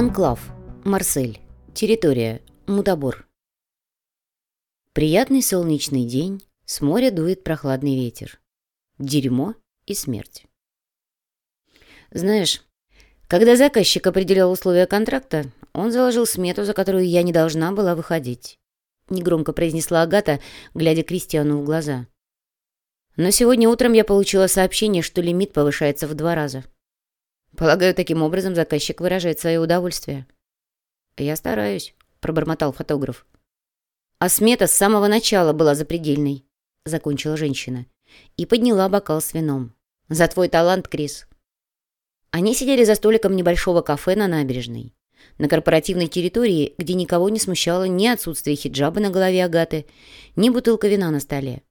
Анклав. Марсель. Территория. Мутабор. Приятный солнечный день. С моря дует прохладный ветер. Дерьмо и смерть. Знаешь, когда заказчик определял условия контракта, он заложил смету, за которую я не должна была выходить. Негромко произнесла Агата, глядя Кристиану в глаза. Но сегодня утром я получила сообщение, что лимит повышается в два раза. Полагаю, таким образом заказчик выражает свое удовольствие. «Я стараюсь», — пробормотал фотограф. «А смета с самого начала была запредельной», — закончила женщина. И подняла бокал с вином. «За твой талант, Крис». Они сидели за столиком небольшого кафе на набережной. На корпоративной территории, где никого не смущало ни отсутствие хиджаба на голове Агаты, ни бутылка вина на столе.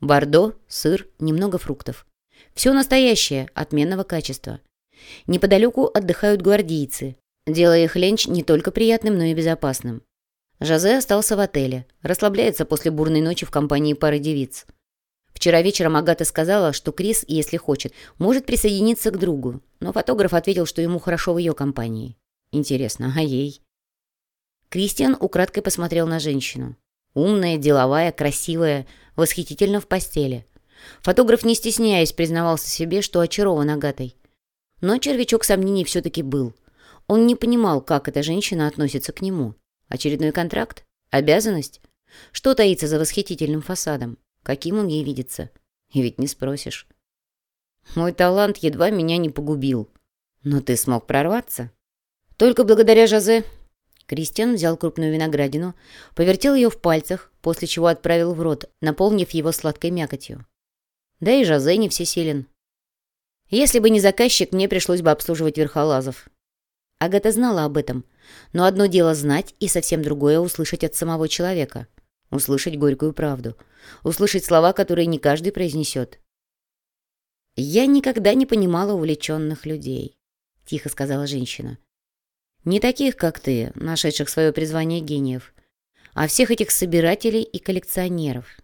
Бордо, сыр, немного фруктов. Все настоящее, отменного качества. Неподалеку отдыхают гвардейцы, делая их ленч не только приятным, но и безопасным. Жозе остался в отеле, расслабляется после бурной ночи в компании пары девиц. Вчера вечером Агата сказала, что Крис, если хочет, может присоединиться к другу, но фотограф ответил, что ему хорошо в ее компании. Интересно, а ей? Кристиан украдкой посмотрел на женщину. Умная, деловая, красивая, восхитительно в постели. Фотограф, не стесняясь, признавался себе, что очарован Агатой. Но червячок сомнений все-таки был. Он не понимал, как эта женщина относится к нему. Очередной контракт? Обязанность? Что таится за восхитительным фасадом? Каким он ей видится? И ведь не спросишь. Мой талант едва меня не погубил. Но ты смог прорваться? Только благодаря Жозе. Кристиан взял крупную виноградину, повертел ее в пальцах, после чего отправил в рот, наполнив его сладкой мякотью. Да и Жозе не всесилен. Если бы не заказчик, мне пришлось бы обслуживать верхолазов. Агата знала об этом, но одно дело знать и совсем другое услышать от самого человека. Услышать горькую правду. Услышать слова, которые не каждый произнесет. «Я никогда не понимала увлеченных людей», — тихо сказала женщина. «Не таких, как ты, нашедших свое призвание гениев, а всех этих собирателей и коллекционеров.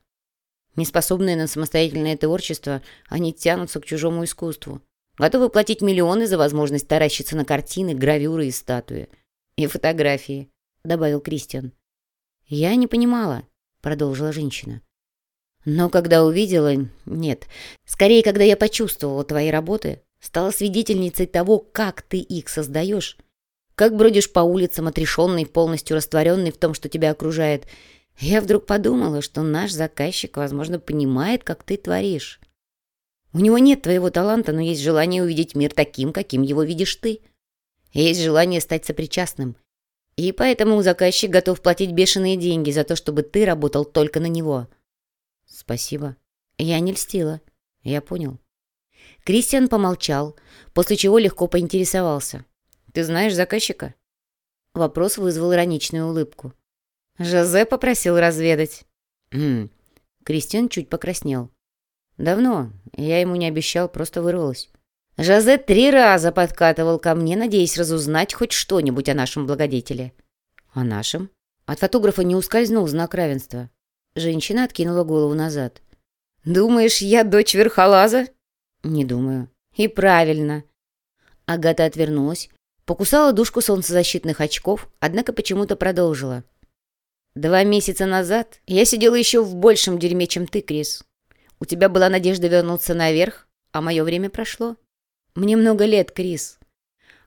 Неспособные на самостоятельное творчество, они тянутся к чужому искусству. Готовы платить миллионы за возможность таращиться на картины, гравюры и статуи. И фотографии, — добавил Кристиан. «Я не понимала», — продолжила женщина. «Но когда увидела... Нет, скорее, когда я почувствовала твои работы, стала свидетельницей того, как ты их создаешь, как бродишь по улицам, отрешенный, полностью растворенный в том, что тебя окружает, — я вдруг подумала, что наш заказчик, возможно, понимает, как ты творишь. У него нет твоего таланта, но есть желание увидеть мир таким, каким его видишь ты. Есть желание стать сопричастным. И поэтому заказчик готов платить бешеные деньги за то, чтобы ты работал только на него. Спасибо. Я не льстила. Я понял. Кристиан помолчал, после чего легко поинтересовался. «Ты знаешь заказчика?» Вопрос вызвал ироничную улыбку. Жозе попросил разведать. Кристиан чуть покраснел. Давно. Я ему не обещал, просто вырвалась. Жозе три раза подкатывал ко мне, надеясь разузнать хоть что-нибудь о нашем благодетеле. О нашем? От фотографа не ускользнул знак равенства. Женщина откинула голову назад. «Думаешь, я дочь верхолаза?» «Не думаю». «И правильно». Агата отвернулась, покусала дужку солнцезащитных очков, однако почему-то продолжила. Два месяца назад я сидела еще в большем дерьме, чем ты, Крис. У тебя была надежда вернуться наверх, а мое время прошло. Мне много лет, Крис.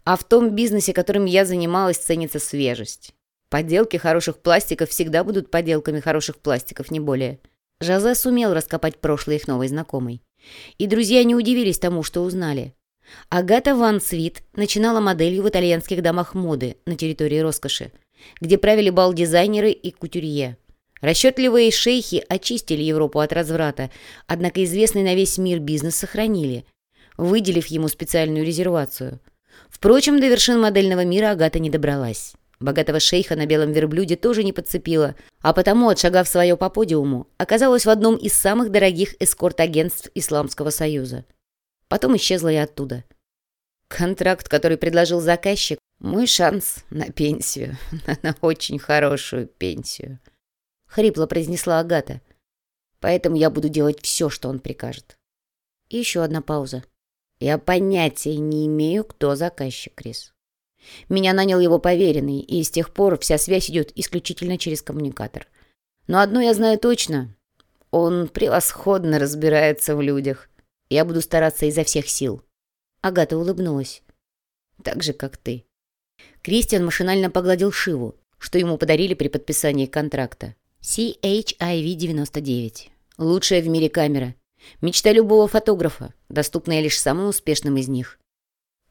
А в том бизнесе, которым я занималась, ценится свежесть. Подделки хороших пластиков всегда будут подделками хороших пластиков, не более. Жозе сумел раскопать прошлое их новой знакомой. И друзья не удивились тому, что узнали. Агата Ван Свит начинала моделью в итальянских домах моды на территории роскоши – где правили бал-дизайнеры и кутюрье. Расчетливые шейхи очистили Европу от разврата, однако известный на весь мир бизнес сохранили, выделив ему специальную резервацию. Впрочем, до вершин модельного мира Агата не добралась. Богатого шейха на белом верблюде тоже не подцепила, а потому, отшагав свое по подиуму, оказалась в одном из самых дорогих эскорт-агентств Исламского Союза. Потом исчезла и оттуда. Контракт, который предложил заказчик, мой шанс на пенсию, на очень хорошую пенсию. Хрипло произнесла Агата. Поэтому я буду делать все, что он прикажет. И еще одна пауза. Я понятия не имею, кто заказчик, Крис. Меня нанял его поверенный, и с тех пор вся связь идет исключительно через коммуникатор. Но одно я знаю точно. Он превосходно разбирается в людях. Я буду стараться изо всех сил. Агата улыбнулась. Так же, как ты. Кристиан машинально погладил Шиву, что ему подарили при подписании контракта. CHIV-99. Лучшая в мире камера. Мечта любого фотографа, доступная лишь самым успешным из них.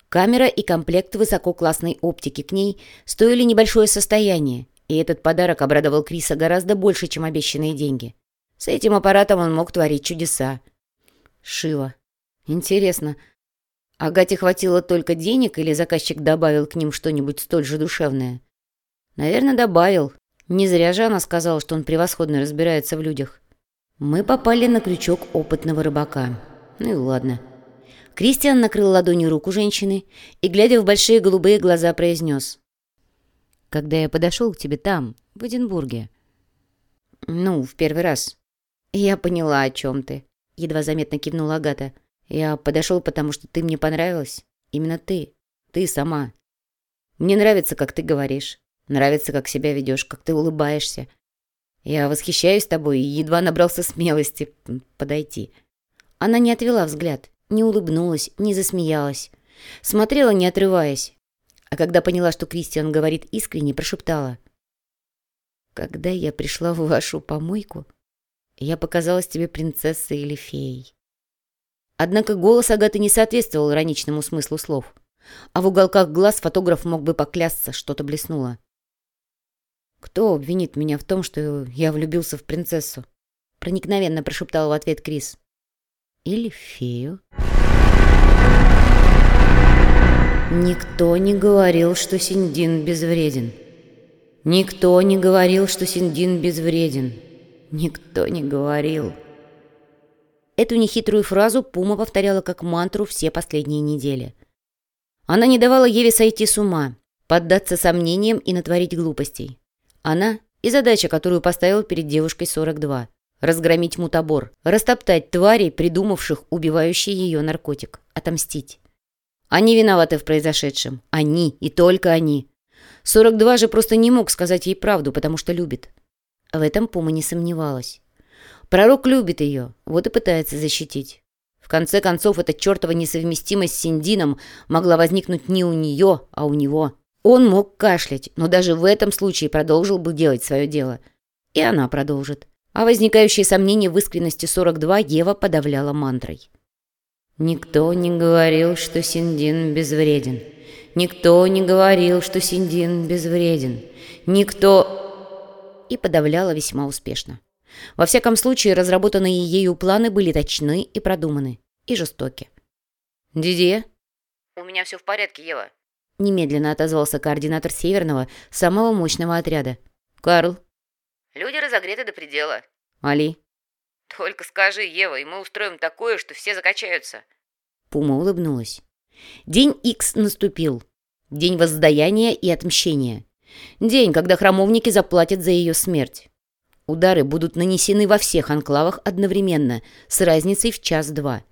Камера и комплект высококлассной оптики к ней стоили небольшое состояние, и этот подарок обрадовал Криса гораздо больше, чем обещанные деньги. С этим аппаратом он мог творить чудеса. Шива. Интересно, Агате хватило только денег или заказчик добавил к ним что-нибудь столь же душевное? Наверное, добавил. Не зря же она сказала, что он превосходно разбирается в людях. Мы попали на крючок опытного рыбака. Ну и ладно. Кристиан накрыл ладонью руку женщины и, глядя в большие голубые глаза, произнес. «Когда я подошел к тебе там, в Эдинбурге». «Ну, в первый раз». «Я поняла, о чем ты», — едва заметно кивнула Агата. «Я подошел, потому что ты мне понравилась. Именно ты. Ты сама. Мне нравится, как ты говоришь. Нравится, как себя ведешь, как ты улыбаешься. Я восхищаюсь тобой и едва набрался смелости подойти. Она не отвела взгляд, не улыбнулась, не засмеялась. Смотрела, не отрываясь. А когда поняла, что Кристиан говорит искренне, прошептала. «Когда я пришла в вашу помойку, я показалась тебе принцессой или феей». Однако голос Агаты не соответствовал ироничному смыслу слов. А в уголках глаз фотограф мог бы поклясться, что-то блеснуло. «Кто обвинит меня в том, что я влюбился в принцессу?» Проникновенно прошептал в ответ Крис. «Или фею?» Никто не говорил, что Синдин безвреден. Никто не говорил, что Синдин безвреден. Никто не говорил. Эту нехитрую фразу Пума повторяла как мантру все последние недели. Она не давала Еве сойти с ума, поддаться сомнениям и натворить глупостей. Она и задача, которую поставил перед девушкой 42. Разгромить мутабор, растоптать тварей, придумавших убивающий ее наркотик, отомстить. Они виноваты в произошедшем. Они и только они. 42 же просто не мог сказать ей правду, потому что любит. В этом Пума не сомневалась. Пророк любит ее, вот и пытается защитить. В конце концов, эта чертова несовместимость с Синдином могла возникнуть не у нее, а у него. Он мог кашлять, но даже в этом случае продолжил бы делать свое дело. И она продолжит. А возникающие сомнения в искренности 42 Ева подавляла мантрой. «Никто не говорил, что Синдин безвреден. Никто не говорил, что Синдин безвреден. Никто...» И подавляла весьма успешно. Во всяком случае, разработанные ею планы были точны и продуманы, и жестоки. «Дидье?» «У меня все в порядке, Ева», Немедленно отозвался координатор Северного, самого мощного отряда. «Карл?» «Люди разогреты до предела». «Али?» «Только скажи, Ева, и мы устроим такое, что все закачаются». Пума улыбнулась. День Икс наступил. День воздаяния и отмщения. День, когда храмовники заплатят за ее смерть. Удары будут нанесены во всех анклавах одновременно, с разницей в час-два.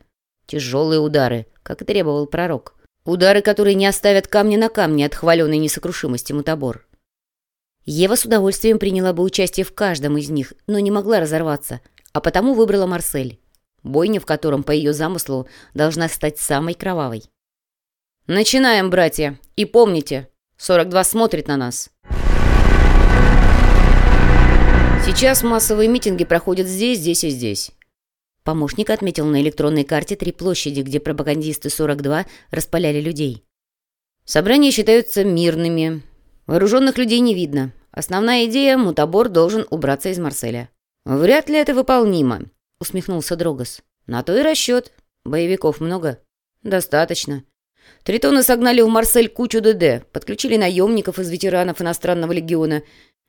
Тяжелые удары, как требовал пророк. Удары, которые не оставят камня на камне от хваленой несокрушимости мутабор. Ева с удовольствием приняла бы участие в каждом из них, но не могла разорваться, а потому выбрала Марсель, бойня в котором, по ее замыслу, должна стать самой кровавой. «Начинаем, братья! И помните, 42 смотрит на нас!» Сейчас массовые митинги проходят здесь, здесь и здесь. Помощник отметил на электронной карте три площади, где пропагандисты 42 распаляли людей. Собрания считаются мирными. Вооруженных людей не видно. Основная идея – мутабор должен убраться из Марселя. «Вряд ли это выполнимо», – усмехнулся Дрогос. «На то и расчет. Боевиков много?» «Достаточно. Тритоны согнали в Марсель кучу ДД, подключили наемников из ветеранов иностранного легиона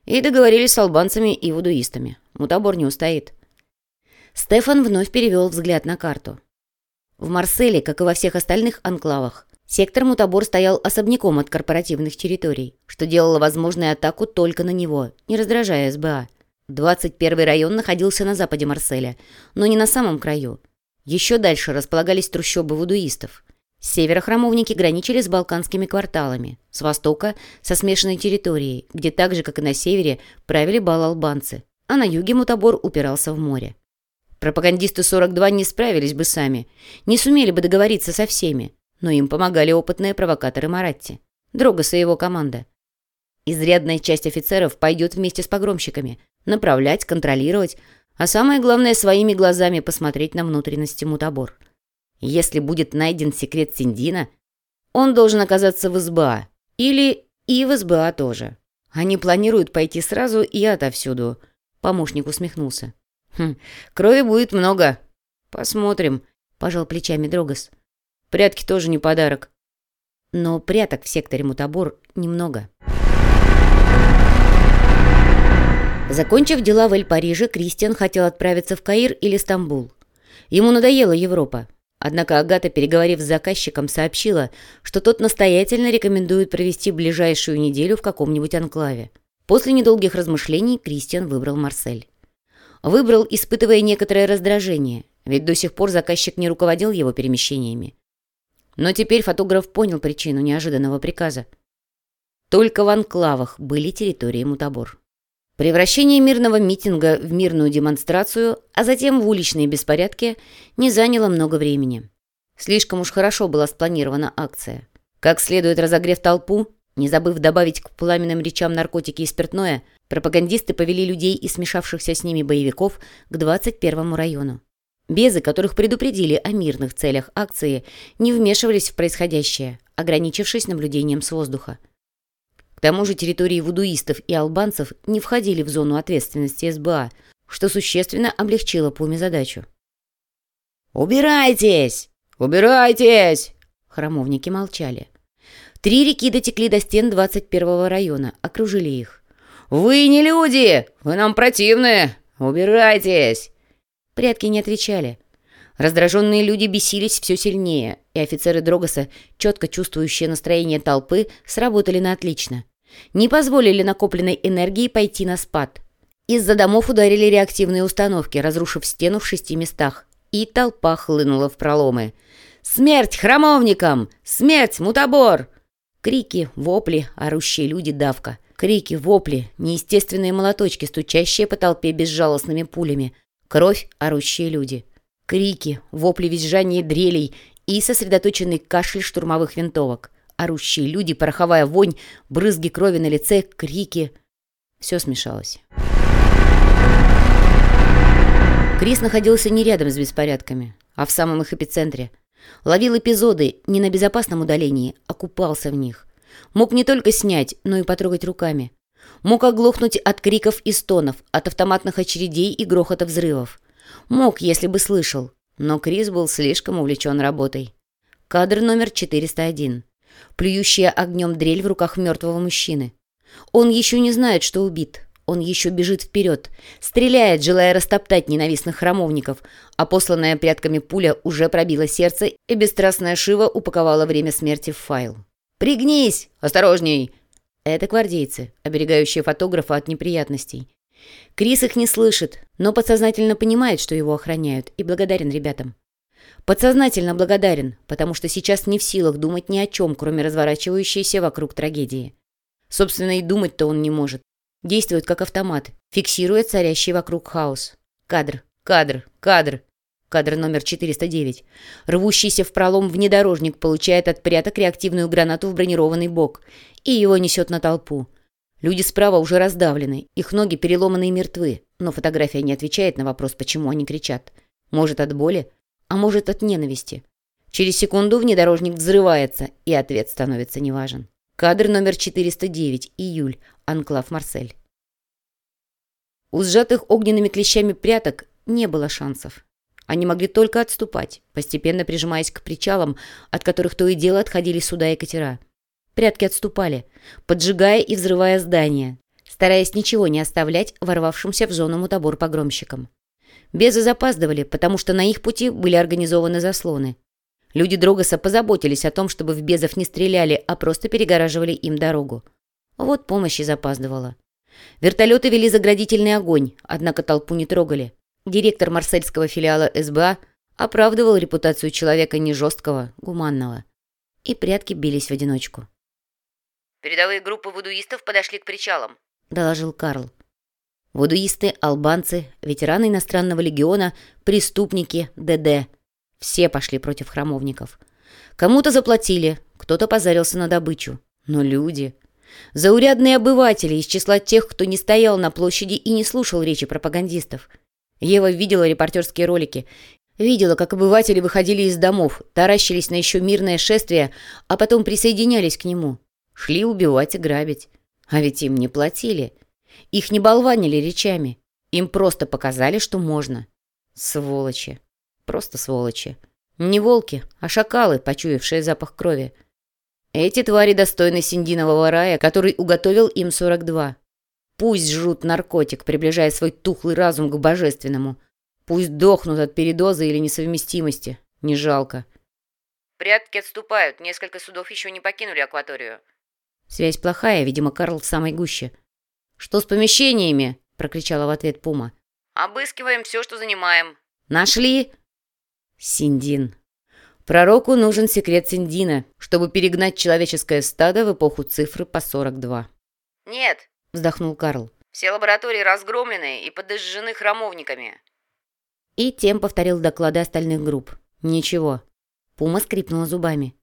и договорились с албанцами и вудуистами. Мутабор не устоит». Стефан вновь перевел взгляд на карту. В Марселе, как и во всех остальных анклавах, сектор Мутабор стоял особняком от корпоративных территорий, что делало возможной атаку только на него, не раздражая СБА. 21 район находился на западе Марселя, но не на самом краю. Еще дальше располагались трущобы вудуистов. С севера храмовники граничили с балканскими кварталами, с востока – со смешанной территорией, где так же, как и на севере, правили бал-албанцы, а на юге мутабор упирался в море. Пропагандисты 42 не справились бы сами, не сумели бы договориться со всеми, но им помогали опытные провокаторы Маратти, Дрогоса и его команда. Изрядная часть офицеров пойдет вместе с погромщиками, направлять, контролировать, а самое главное, своими глазами посмотреть на внутренности мутабор. Если будет найден секрет Синдина, он должен оказаться в СБА. Или и в СБА тоже. Они планируют пойти сразу и отовсюду. Помощник усмехнулся. «Хм, крови будет много. Посмотрим», — пожал плечами Дрогос. «Прятки тоже не подарок». Но пряток в секторе Мутабор немного. Закончив дела в Эль-Париже, Кристиан хотел отправиться в Каир или Стамбул. Ему надоела Европа. Однако Агата, переговорив с заказчиком, сообщила, что тот настоятельно рекомендует провести ближайшую неделю в каком-нибудь анклаве. После недолгих размышлений Кристиан выбрал Марсель. Выбрал, испытывая некоторое раздражение, ведь до сих пор заказчик не руководил его перемещениями. Но теперь фотограф понял причину неожиданного приказа. Только в анклавах были территории мутабор. Превращение мирного митинга в мирную демонстрацию, а затем в уличные беспорядки, не заняло много времени. Слишком уж хорошо была спланирована акция. Как следует разогрев толпу, не забыв добавить к пламенным речам наркотики и спиртное, пропагандисты повели людей и смешавшихся с ними боевиков к 21-му району. Безы, которых предупредили о мирных целях акции, не вмешивались в происходящее, ограничившись наблюдением с воздуха тому же территории вудуистов и албанцев не входили в зону ответственности СБА, что существенно облегчило Пуме задачу. «Убирайтесь! Убирайтесь!» Храмовники молчали. Три реки дотекли до стен 21-го района, окружили их. «Вы не люди! Вы нам противны! Убирайтесь!» Прятки не отвечали. Раздраженные люди бесились все сильнее, и офицеры Дрогоса, четко чувствующие настроение толпы, сработали на отлично не позволили накопленной энергии пойти на спад. Из-за домов ударили реактивные установки, разрушив стену в шести местах, и толпа хлынула в проломы. «Смерть храмовникам! Смерть, мутабор!» Крики, вопли, орущие люди давка. Крики, вопли, неестественные молоточки, стучащие по толпе безжалостными пулями. Кровь, орущие люди. Крики, вопли, визжание дрелей и сосредоточенный кашель штурмовых винтовок. Орущие люди, пороховая вонь, брызги крови на лице, крики. Все смешалось. Крис находился не рядом с беспорядками, а в самом их эпицентре. Ловил эпизоды не на безопасном удалении, а купался в них. Мог не только снять, но и потрогать руками. Мог оглохнуть от криков и стонов, от автоматных очередей и грохота взрывов. Мог, если бы слышал, но Крис был слишком увлечен работой. Кадр номер 401 плюющая огнем дрель в руках мертвого мужчины. Он еще не знает, что убит. Он еще бежит вперед, стреляет, желая растоптать ненавистных храмовников, а посланная прядками пуля уже пробила сердце, и бесстрастная Шива упаковала время смерти в файл. «Пригнись! Осторожней!» Это гвардейцы, оберегающие фотографа от неприятностей. Крис их не слышит, но подсознательно понимает, что его охраняют, и благодарен ребятам. Подсознательно благодарен, потому что сейчас не в силах думать ни о чем, кроме разворачивающейся вокруг трагедии. Собственно, и думать-то он не может. Действует как автомат, фиксируя царящий вокруг хаос. Кадр, кадр, кадр. Кадр номер 409. Рвущийся в пролом внедорожник получает от пряток реактивную гранату в бронированный бок, и его несет на толпу. Люди справа уже раздавлены, их ноги переломаны и мертвы, но фотография не отвечает на вопрос, почему они кричат. Может, от боли? А может от ненависти. Через секунду внедорожник взрывается, и ответ становится неважен. Кадр номер 409, июль, анклав Марсель. У сжатых огненными клещами пряток не было шансов. Они могли только отступать, постепенно прижимаясь к причалам, от которых то и дело отходили суда и катера. Прятки отступали, поджигая и взрывая здания, стараясь ничего не оставлять ворвавшимся в зону мутабор погромщикам. Безы запаздывали, потому что на их пути были организованы заслоны. Люди Дрогоса позаботились о том, чтобы в безов не стреляли, а просто перегораживали им дорогу. Вот помощь и запаздывала. Вертолеты вели заградительный огонь, однако толпу не трогали. Директор марсельского филиала СБА оправдывал репутацию человека не жесткого, гуманного. и прятки бились в одиночку. Передовые группы вудуистов подошли к причалам. — доложил Карл. Вудуисты, албанцы, ветераны иностранного легиона, преступники, ДД. Все пошли против храмовников. Кому-то заплатили, кто-то позарился на добычу. Но люди... Заурядные обыватели из числа тех, кто не стоял на площади и не слушал речи пропагандистов. Ева видела репортерские ролики. Видела, как обыватели выходили из домов, таращились на еще мирное шествие, а потом присоединялись к нему. Шли убивать и грабить. А ведь им не платили. Их не болванили речами. Им просто показали, что можно. Сволочи. Просто сволочи. Не волки, а шакалы, почуявшие запах крови. Эти твари достойны Синдинового рая, который уготовил им 42. Пусть жрут наркотик, приближая свой тухлый разум к божественному. Пусть дохнут от передоза или несовместимости. Не жалко. Прятки отступают. Несколько судов еще не покинули акваторию. Связь плохая, видимо, Карл в самой гуще. «Что с помещениями?» — прокричала в ответ Пума. «Обыскиваем все, что занимаем». «Нашли?» Синдин. Пророку нужен секрет Синдина, чтобы перегнать человеческое стадо в эпоху цифры по 42. «Нет», — вздохнул Карл. «Все лаборатории разгромлены и подожжены храмовниками». И тем повторил доклады остальных групп. «Ничего». Пума скрипнула зубами.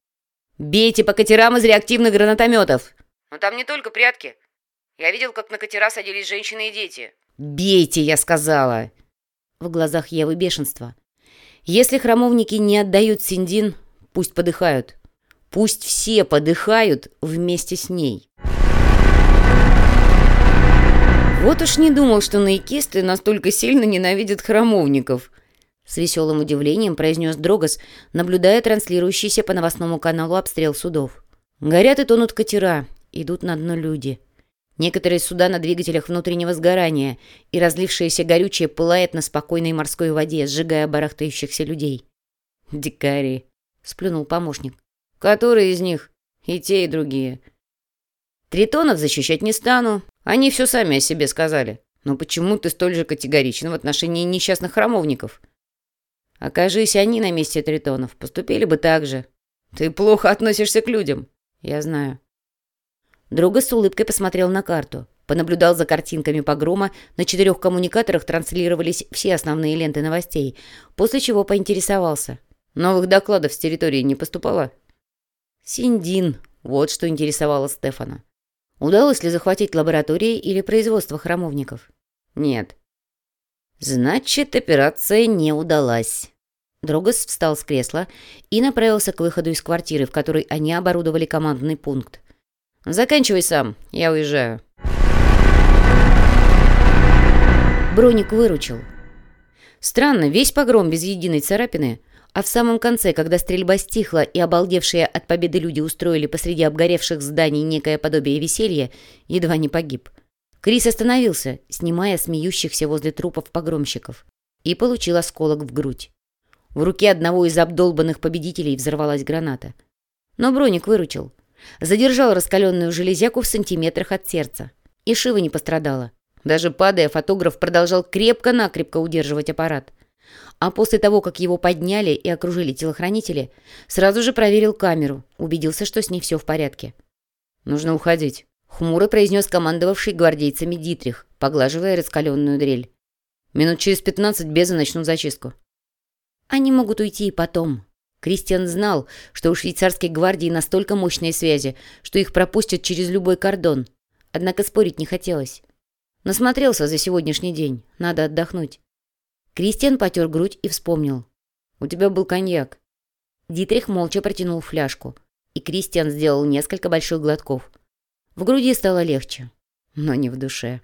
«Бейте по катерам из реактивных гранатометов!» «Но там не только прятки. Я видел, как на катера садились женщины и дети». «Бейте, я сказала!» В глазах Евы бешенство. «Если храмовники не отдают Синдин, пусть подыхают. Пусть все подыхают вместе с ней». Вот уж не думал, что наикисты настолько сильно ненавидят храмовников. С веселым удивлением произнес Дрогос, наблюдая транслирующийся по новостному каналу обстрел судов. Горят и тонут катера, идут на дно люди. Некоторые суда на двигателях внутреннего сгорания, и разлившееся горючее пылает на спокойной морской воде, сжигая барахтающихся людей. «Дикари», — сплюнул помощник. «Которые из них? И те, и другие». «Тритонов защищать не стану. Они все сами о себе сказали. Но почему ты столь же категоричен в отношении несчастных храмовников?» Окажись они на месте тритонов, поступили бы так же. Ты плохо относишься к людям. Я знаю. Друга с улыбкой посмотрел на карту. Понаблюдал за картинками погрома. На четырех коммуникаторах транслировались все основные ленты новостей, после чего поинтересовался. Новых докладов с территории не поступало? Синдин. Вот что интересовало Стефана. Удалось ли захватить лаборатории или производство храмовников? Нет. Значит, операция не удалась. Дрогос встал с кресла и направился к выходу из квартиры, в которой они оборудовали командный пункт. «Заканчивай сам, я уезжаю». Броник выручил. Странно, весь погром без единой царапины, а в самом конце, когда стрельба стихла и обалдевшие от победы люди устроили посреди обгоревших зданий некое подобие веселья, едва не погиб. Крис остановился, снимая смеющихся возле трупов погромщиков, и получил осколок в грудь. В руке одного из обдолбанных победителей взорвалась граната. Но Броник выручил. Задержал раскаленную железяку в сантиметрах от сердца. И Шива не пострадала. Даже падая, фотограф продолжал крепко-накрепко удерживать аппарат. А после того, как его подняли и окружили телохранители, сразу же проверил камеру, убедился, что с ней все в порядке. «Нужно уходить», Хмуро произнес командовавший гвардейцами Дитрих, поглаживая раскаленную дрель. «Минут через пятнадцать безы начнут зачистку». «Они могут уйти и потом». Кристиан знал, что у швейцарской гвардии настолько мощные связи, что их пропустят через любой кордон. Однако спорить не хотелось. Насмотрелся за сегодняшний день. Надо отдохнуть. Кристиан потер грудь и вспомнил. «У тебя был коньяк». Дитрих молча протянул фляжку, и Кристиан сделал несколько больших глотков. В груди стало легче, но не в душе.